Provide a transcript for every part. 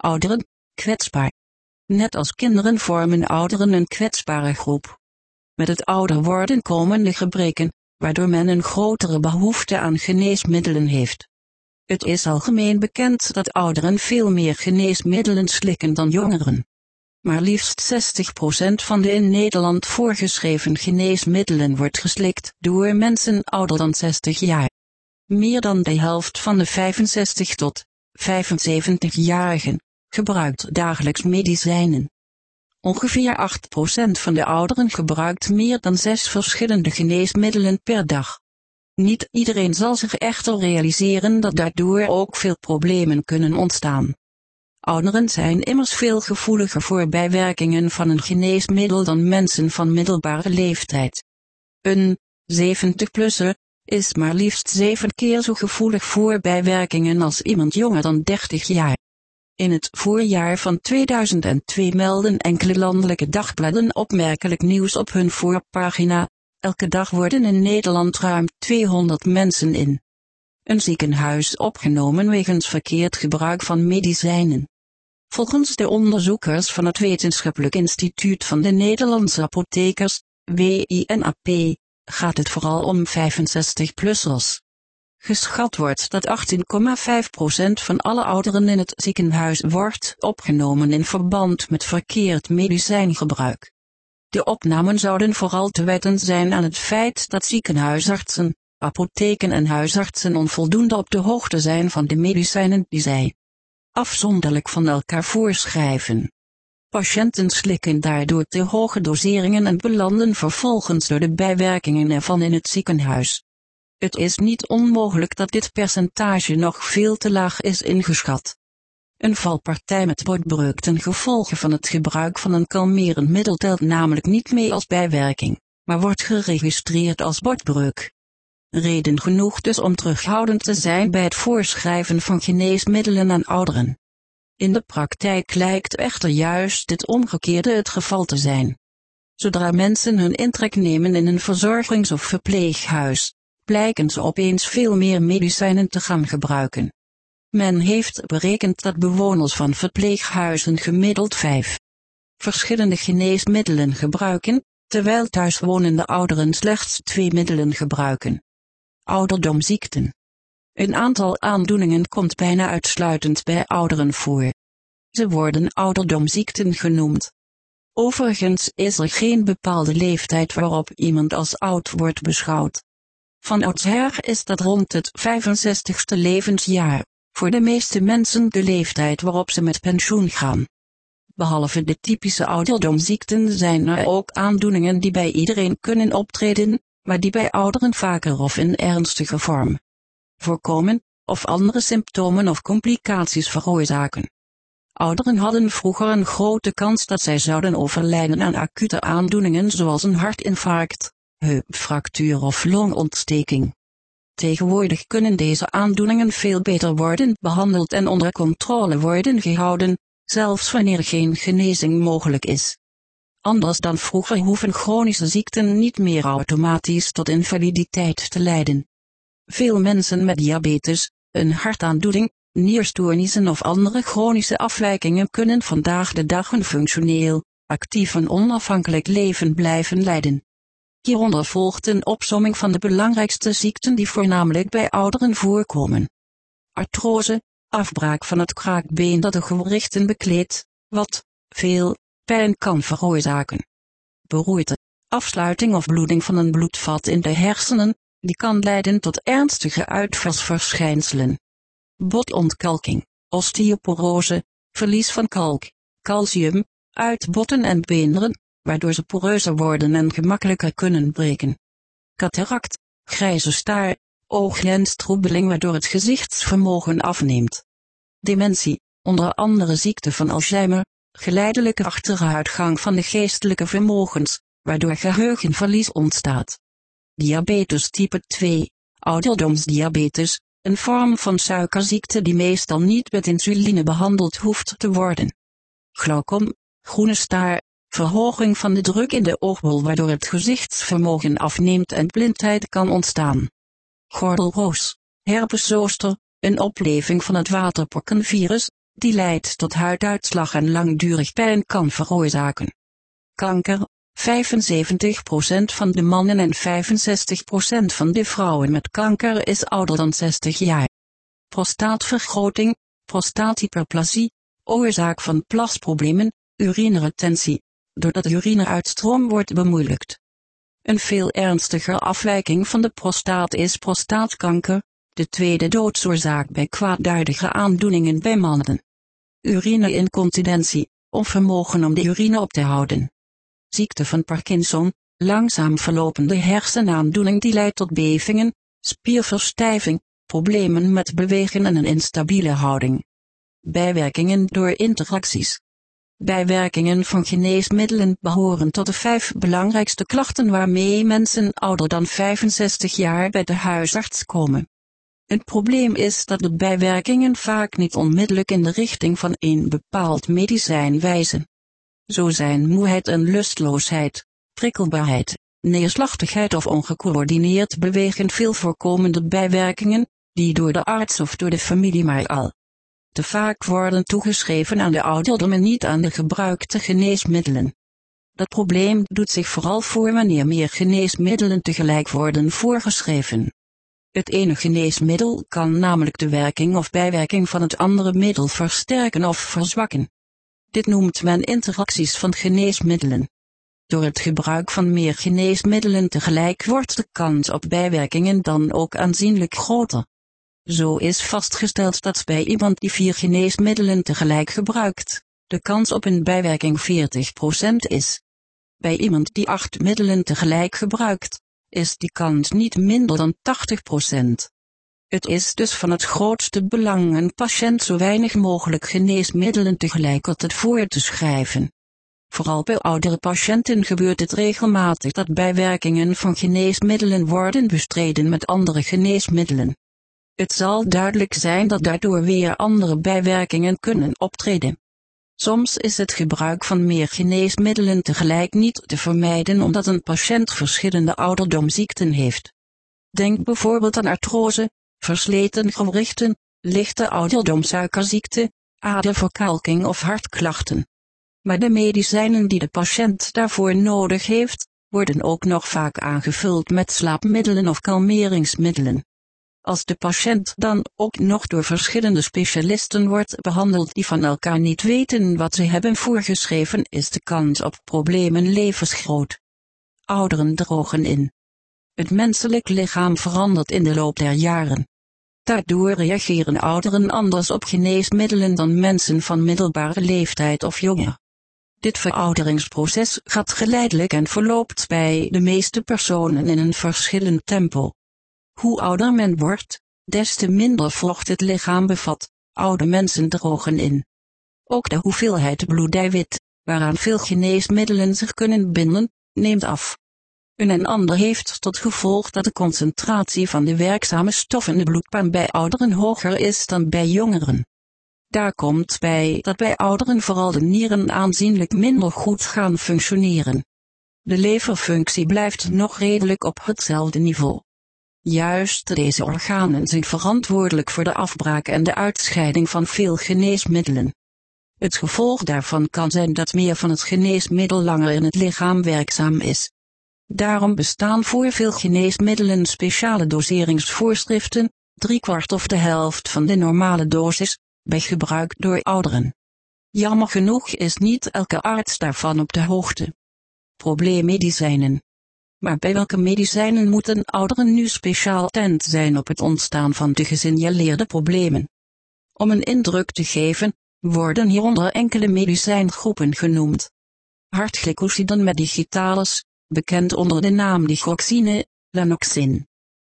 Ouderen, kwetsbaar. Net als kinderen vormen ouderen een kwetsbare groep. Met het ouder worden komen de gebreken, waardoor men een grotere behoefte aan geneesmiddelen heeft. Het is algemeen bekend dat ouderen veel meer geneesmiddelen slikken dan jongeren. Maar liefst 60% van de in Nederland voorgeschreven geneesmiddelen wordt geslikt door mensen ouder dan 60 jaar. Meer dan de helft van de 65 tot 75-jarigen gebruikt dagelijks medicijnen. Ongeveer 8% van de ouderen gebruikt meer dan 6 verschillende geneesmiddelen per dag. Niet iedereen zal zich echter realiseren dat daardoor ook veel problemen kunnen ontstaan. Ouderen zijn immers veel gevoeliger voor bijwerkingen van een geneesmiddel dan mensen van middelbare leeftijd. Een 70-plusser is maar liefst zeven keer zo gevoelig voor bijwerkingen als iemand jonger dan 30 jaar. In het voorjaar van 2002 melden enkele landelijke dagbladen opmerkelijk nieuws op hun voorpagina. Elke dag worden in Nederland ruim 200 mensen in een ziekenhuis opgenomen wegens verkeerd gebruik van medicijnen. Volgens de onderzoekers van het Wetenschappelijk Instituut van de Nederlandse Apothekers, WINAP, gaat het vooral om 65-plussers. Geschat wordt dat 18,5% van alle ouderen in het ziekenhuis wordt opgenomen in verband met verkeerd medicijngebruik. De opnamen zouden vooral te wijten zijn aan het feit dat ziekenhuisartsen, apotheken en huisartsen onvoldoende op de hoogte zijn van de medicijnen die zij afzonderlijk van elkaar voorschrijven. Patiënten slikken daardoor te hoge doseringen en belanden vervolgens door de bijwerkingen ervan in het ziekenhuis. Het is niet onmogelijk dat dit percentage nog veel te laag is ingeschat. Een valpartij met botbreuk ten gevolge van het gebruik van een kalmerend middel telt namelijk niet mee als bijwerking, maar wordt geregistreerd als botbreuk. Reden genoeg dus om terughoudend te zijn bij het voorschrijven van geneesmiddelen aan ouderen. In de praktijk lijkt echter juist het omgekeerde het geval te zijn. Zodra mensen hun intrek nemen in een verzorgings- of verpleeghuis, blijken ze opeens veel meer medicijnen te gaan gebruiken. Men heeft berekend dat bewoners van verpleeghuizen gemiddeld vijf verschillende geneesmiddelen gebruiken, terwijl thuiswonende ouderen slechts twee middelen gebruiken. Ouderdomziekten. Een aantal aandoeningen komt bijna uitsluitend bij ouderen voor. Ze worden ouderdomziekten genoemd. Overigens is er geen bepaalde leeftijd waarop iemand als oud wordt beschouwd. Van oudsher is dat rond het 65ste levensjaar, voor de meeste mensen de leeftijd waarop ze met pensioen gaan. Behalve de typische ouderdomziekten zijn er ook aandoeningen die bij iedereen kunnen optreden, maar die bij ouderen vaker of in ernstige vorm voorkomen, of andere symptomen of complicaties veroorzaken. Ouderen hadden vroeger een grote kans dat zij zouden overlijden aan acute aandoeningen zoals een hartinfarct, heupfractuur of longontsteking. Tegenwoordig kunnen deze aandoeningen veel beter worden behandeld en onder controle worden gehouden, zelfs wanneer geen genezing mogelijk is. Anders dan vroeger hoeven chronische ziekten niet meer automatisch tot invaliditeit te leiden. Veel mensen met diabetes, een hartaandoening, nierstoornissen of andere chronische afwijkingen kunnen vandaag de dag een functioneel, actief en onafhankelijk leven blijven leiden. Hieronder volgt een opsomming van de belangrijkste ziekten die voornamelijk bij ouderen voorkomen. Artrose, afbraak van het kraakbeen dat de gewrichten bekleedt, wat veel pijn kan veroorzaken. Beroerte, afsluiting of bloeding van een bloedvat in de hersenen, die kan leiden tot ernstige uitvalsverschijnselen. Botontkalking, osteoporose, verlies van kalk, calcium, uit botten en beenderen, waardoor ze poreuzer worden en gemakkelijker kunnen breken. Cataract, grijze staar, ooglenstroebeling waardoor het gezichtsvermogen afneemt. Dementie, onder andere ziekte van Alzheimer, geleidelijke achteruitgang van de geestelijke vermogens, waardoor geheugenverlies ontstaat. Diabetes type 2, ouderdomsdiabetes, een vorm van suikerziekte die meestal niet met insuline behandeld hoeft te worden. Glaucom, groene staar, verhoging van de druk in de oogbol waardoor het gezichtsvermogen afneemt en blindheid kan ontstaan. Gordelroos, herpeszoster, een opleving van het waterpokkenvirus, die leidt tot huiduitslag en langdurig pijn kan veroorzaken. Kanker, 75% van de mannen en 65% van de vrouwen met kanker is ouder dan 60 jaar. Prostaatvergroting, prostaathyperplasie, oorzaak van plasproblemen, urineretentie, doordat urineuitstroom wordt bemoeilijkt. Een veel ernstiger afwijking van de prostaat is prostaatkanker, de tweede doodsoorzaak bij kwaadaardige aandoeningen bij mannen. Urineincontinentie, onvermogen om de urine op te houden. Ziekte van Parkinson, langzaam verlopende hersenaandoening die leidt tot bevingen, spierverstijving, problemen met bewegen en een instabiele houding. Bijwerkingen door interacties. Bijwerkingen van geneesmiddelen behoren tot de vijf belangrijkste klachten waarmee mensen ouder dan 65 jaar bij de huisarts komen. Het probleem is dat de bijwerkingen vaak niet onmiddellijk in de richting van een bepaald medicijn wijzen. Zo zijn moeheid en lustloosheid, prikkelbaarheid, neerslachtigheid of ongecoördineerd bewegen veel voorkomende bijwerkingen, die door de arts of door de familie maar al te vaak worden toegeschreven aan de ouderdom en niet aan de gebruikte geneesmiddelen. Dat probleem doet zich vooral voor wanneer meer geneesmiddelen tegelijk worden voorgeschreven. Het ene geneesmiddel kan namelijk de werking of bijwerking van het andere middel versterken of verzwakken. Dit noemt men interacties van geneesmiddelen. Door het gebruik van meer geneesmiddelen tegelijk wordt de kans op bijwerkingen dan ook aanzienlijk groter. Zo is vastgesteld dat bij iemand die vier geneesmiddelen tegelijk gebruikt, de kans op een bijwerking 40% is. Bij iemand die acht middelen tegelijk gebruikt, is die kans niet minder dan 80%. Het is dus van het grootste belang een patiënt zo weinig mogelijk geneesmiddelen tegelijkertijd voor te schrijven. Vooral bij oudere patiënten gebeurt het regelmatig dat bijwerkingen van geneesmiddelen worden bestreden met andere geneesmiddelen. Het zal duidelijk zijn dat daardoor weer andere bijwerkingen kunnen optreden. Soms is het gebruik van meer geneesmiddelen tegelijk niet te vermijden omdat een patiënt verschillende ouderdomziekten heeft. Denk bijvoorbeeld aan artrose, versleten gewrichten, lichte ouderdomsuikerziekte, aderverkalking of hartklachten. Maar de medicijnen die de patiënt daarvoor nodig heeft, worden ook nog vaak aangevuld met slaapmiddelen of kalmeringsmiddelen. Als de patiënt dan ook nog door verschillende specialisten wordt behandeld die van elkaar niet weten wat ze hebben voorgeschreven, is de kans op problemen levensgroot. Ouderen drogen in. Het menselijk lichaam verandert in de loop der jaren. Daardoor reageren ouderen anders op geneesmiddelen dan mensen van middelbare leeftijd of jonger. Dit verouderingsproces gaat geleidelijk en verloopt bij de meeste personen in een verschillend tempo. Hoe ouder men wordt, des te minder vocht het lichaam bevat, oude mensen drogen in. Ook de hoeveelheid bloedeiwit, waaraan veel geneesmiddelen zich kunnen binden, neemt af. Een en ander heeft tot gevolg dat de concentratie van de werkzame stoffen in de bloedbaan bij ouderen hoger is dan bij jongeren. Daar komt bij dat bij ouderen vooral de nieren aanzienlijk minder goed gaan functioneren. De leverfunctie blijft nog redelijk op hetzelfde niveau. Juist deze organen zijn verantwoordelijk voor de afbraak en de uitscheiding van veel geneesmiddelen. Het gevolg daarvan kan zijn dat meer van het geneesmiddel langer in het lichaam werkzaam is. Daarom bestaan voor veel geneesmiddelen speciale doseringsvoorschriften, driekwart of de helft van de normale dosis, bij gebruik door ouderen. Jammer genoeg is niet elke arts daarvan op de hoogte. Probleemmedicijnen maar bij welke medicijnen moeten ouderen nu speciaal attent zijn op het ontstaan van de gesignaleerde problemen? Om een indruk te geven, worden hieronder enkele medicijngroepen genoemd. Hartglycosiden digitalis, bekend onder de naam digoxine, lanoxin.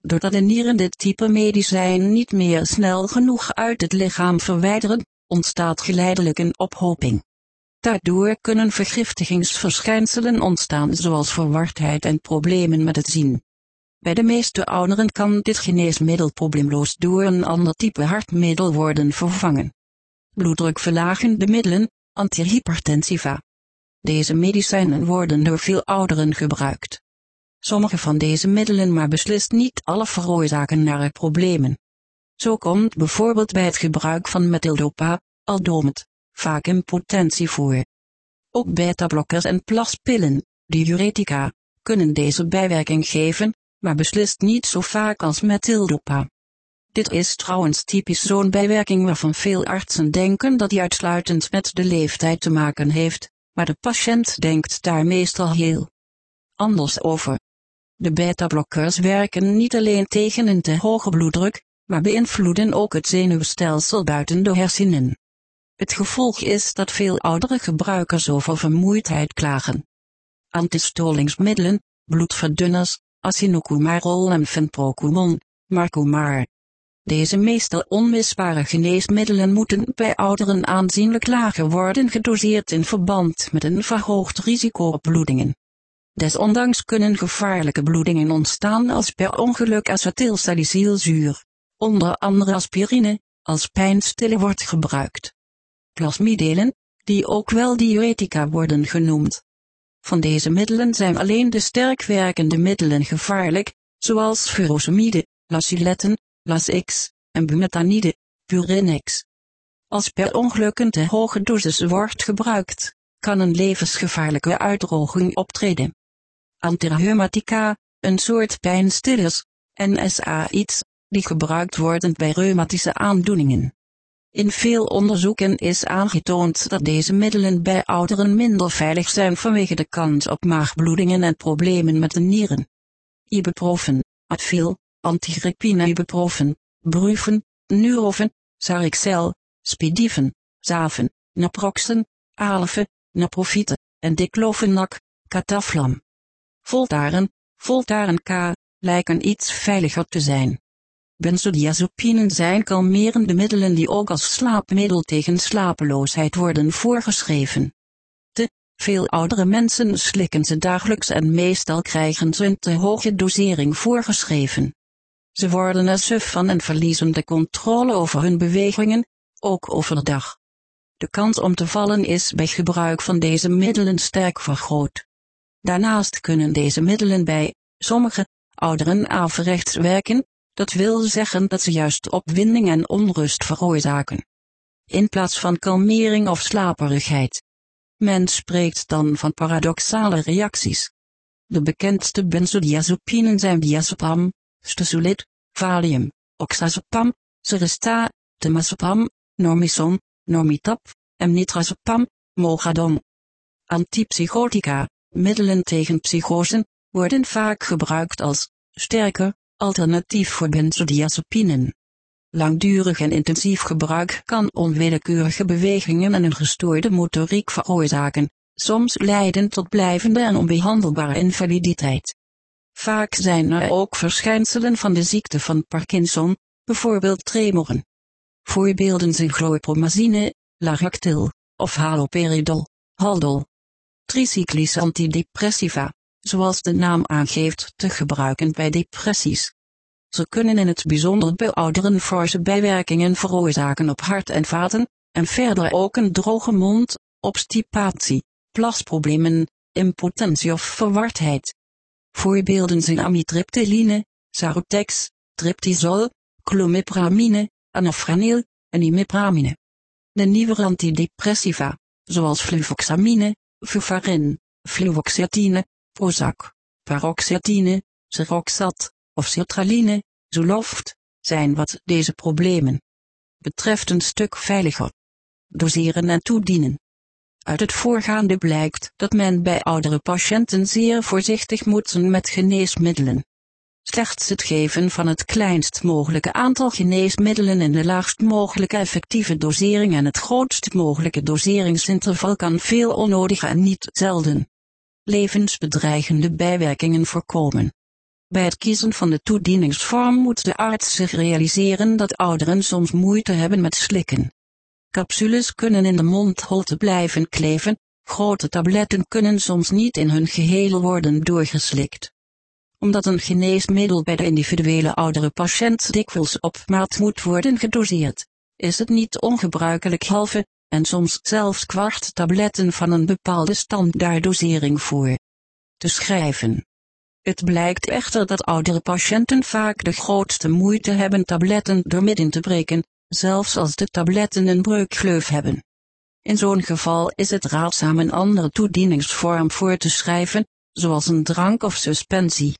Doordat de nieren dit type medicijn niet meer snel genoeg uit het lichaam verwijderen, ontstaat geleidelijk een ophoping. Daardoor kunnen vergiftigingsverschijnselen ontstaan zoals verwardheid en problemen met het zien. Bij de meeste ouderen kan dit geneesmiddel probleemloos door een ander type hartmiddel worden vervangen. Bloeddrukverlagende middelen, antihypertensiva. Deze medicijnen worden door veel ouderen gebruikt. Sommige van deze middelen maar beslist niet alle veroorzaken nare problemen. Zo komt bijvoorbeeld bij het gebruik van methyldopa, aldomend, vaak impotentie voor. Ook beta-blokkers en plaspillen, diuretica, kunnen deze bijwerking geven, maar beslist niet zo vaak als methyldopa. Dit is trouwens typisch zo'n bijwerking waarvan veel artsen denken dat die uitsluitend met de leeftijd te maken heeft, maar de patiënt denkt daar meestal heel anders over. De beta-blokkers werken niet alleen tegen een te hoge bloeddruk, maar beïnvloeden ook het zenuwstelsel buiten de hersenen. Het gevolg is dat veel oudere gebruikers over vermoeidheid klagen. Antistolingsmiddelen, bloedverdunners, acinocumarol en fenprocumon, Marcomar. Deze meestal onmisbare geneesmiddelen moeten bij ouderen aanzienlijk lager worden gedoseerd in verband met een verhoogd risico op bloedingen. Desondanks kunnen gevaarlijke bloedingen ontstaan als per ongeluk acetylsalicylzuur, onder andere aspirine, als pijnstiller wordt gebruikt. Plasmidelen, die ook wel diuretica worden genoemd. Van deze middelen zijn alleen de sterk werkende middelen gevaarlijk, zoals furosemide, laciletten, Las-X, en bumetanide, Purinex. Als per ongeluk een te hoge dosis wordt gebruikt, kan een levensgevaarlijke uitdroging optreden. Antirheumatica, een soort pijnstillers, en SAIDs, die gebruikt worden bij reumatische aandoeningen. In veel onderzoeken is aangetoond dat deze middelen bij ouderen minder veilig zijn vanwege de kans op maagbloedingen en problemen met de nieren. Ibuprofen, Advil, antigrippine ibuprofen, brufen, nurofen, sarixel, spidiven, zaven, naproxen, alve, naprofite, en diclofenac, cataflam. Voltaren, Voltaren K, lijken iets veiliger te zijn. Benzodiazepinen zijn kalmerende middelen die ook als slaapmiddel tegen slapeloosheid worden voorgeschreven. Te veel oudere mensen slikken ze dagelijks en meestal krijgen ze een te hoge dosering voorgeschreven. Ze worden er suf van en verliezen de controle over hun bewegingen, ook overdag. De kans om te vallen is bij gebruik van deze middelen sterk vergroot. Daarnaast kunnen deze middelen bij sommige ouderen averechts werken, dat wil zeggen dat ze juist opwinding en onrust veroorzaken. In plaats van kalmering of slaperigheid. Men spreekt dan van paradoxale reacties. De bekendste benzodiazepinen zijn diazepam, Stesolid, Valium, Oxazepam, Seresta, Temazepam, Normison, Normitap, en Nitrazepam, Mogadon. Antipsychotica, middelen tegen psychosen, worden vaak gebruikt als sterker alternatief voor benzodiazepinen. Langdurig en intensief gebruik kan onwillekeurige bewegingen en een gestoorde motoriek veroorzaken, soms leiden tot blijvende en onbehandelbare invaliditeit. Vaak zijn er ook verschijnselen van de ziekte van Parkinson, bijvoorbeeld tremoren. Voorbeelden zijn chlorpromazine, Laractil, of haloperidol, Haldol. Tricyclische antidepressiva, zoals de naam aangeeft, te gebruiken bij depressies. Ze kunnen in het bijzonder bij ouderen forse bijwerkingen veroorzaken op hart en vaten, en verder ook een droge mond, obstipatie, plasproblemen, impotentie of verwardheid. Voorbeelden zijn amitriptyline, Sarotex, triptizol, clomipramine, anafranil en imipramine. De nieuwe antidepressiva, zoals fluvoxamine, fufarin, fluvoxetine, Prozac, paroxetine, Seroxat, of sertraline, Zoloft, zijn wat deze problemen betreft een stuk veiliger. Doseren en toedienen. Uit het voorgaande blijkt dat men bij oudere patiënten zeer voorzichtig moet zijn met geneesmiddelen. Slechts het geven van het kleinst mogelijke aantal geneesmiddelen in de laagst mogelijke effectieve dosering en het grootst mogelijke doseringsinterval kan veel onnodige en niet zelden levensbedreigende bijwerkingen voorkomen. Bij het kiezen van de toedieningsvorm moet de arts zich realiseren dat ouderen soms moeite hebben met slikken. Capsules kunnen in de mondholte blijven kleven, grote tabletten kunnen soms niet in hun geheel worden doorgeslikt. Omdat een geneesmiddel bij de individuele oudere patiënt dikwijls op maat moet worden gedoseerd, is het niet ongebruikelijk halve, en soms zelfs kwart tabletten van een bepaalde standaarddosering voor te schrijven. Het blijkt echter dat oudere patiënten vaak de grootste moeite hebben tabletten doormidden te breken, zelfs als de tabletten een breukgleuf hebben. In zo'n geval is het raadzaam een andere toedieningsvorm voor te schrijven, zoals een drank of suspensie.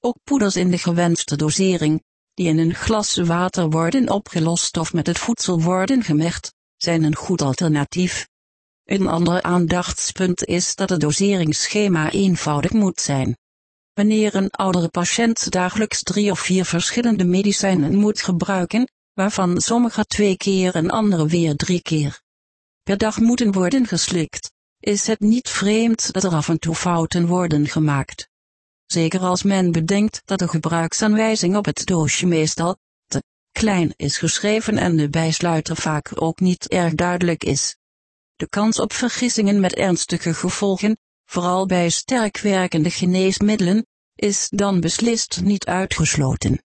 Ook poeders in de gewenste dosering, die in een glas water worden opgelost of met het voedsel worden gemengd, zijn een goed alternatief. Een ander aandachtspunt is dat het doseringsschema eenvoudig moet zijn. Wanneer een oudere patiënt dagelijks drie of vier verschillende medicijnen moet gebruiken, waarvan sommige twee keer en andere weer drie keer per dag moeten worden geslikt, is het niet vreemd dat er af en toe fouten worden gemaakt. Zeker als men bedenkt dat de gebruiksaanwijzing op het doosje meestal klein is geschreven en de bijsluiter vaak ook niet erg duidelijk is. De kans op vergissingen met ernstige gevolgen, vooral bij sterk werkende geneesmiddelen, is dan beslist niet uitgesloten.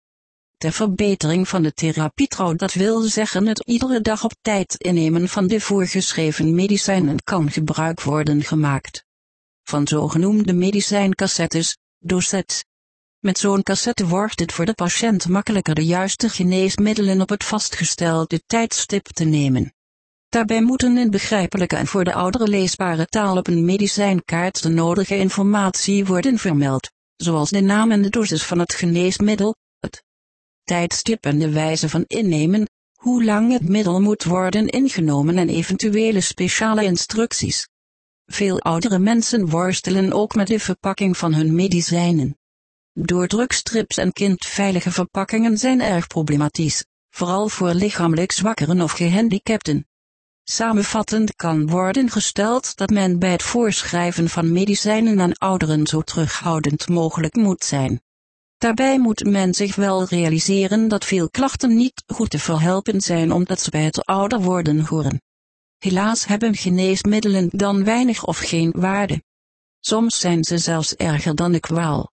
Ter verbetering van de therapietrouw dat wil zeggen het iedere dag op tijd innemen van de voorgeschreven medicijnen kan gebruik worden gemaakt. Van zogenoemde medicijncassettes, dosets. Met zo'n cassette wordt het voor de patiënt makkelijker de juiste geneesmiddelen op het vastgestelde tijdstip te nemen. Daarbij moeten in begrijpelijke en voor de oudere leesbare taal op een medicijnkaart de nodige informatie worden vermeld, zoals de naam en de dosis van het geneesmiddel, het tijdstip en de wijze van innemen, hoe lang het middel moet worden ingenomen en eventuele speciale instructies. Veel oudere mensen worstelen ook met de verpakking van hun medicijnen. Doordrukstrips en kindveilige verpakkingen zijn erg problematisch, vooral voor lichamelijk zwakkeren of gehandicapten. Samenvattend kan worden gesteld dat men bij het voorschrijven van medicijnen aan ouderen zo terughoudend mogelijk moet zijn. Daarbij moet men zich wel realiseren dat veel klachten niet goed te verhelpen zijn omdat ze bij het ouder worden horen. Helaas hebben geneesmiddelen dan weinig of geen waarde. Soms zijn ze zelfs erger dan de kwaal.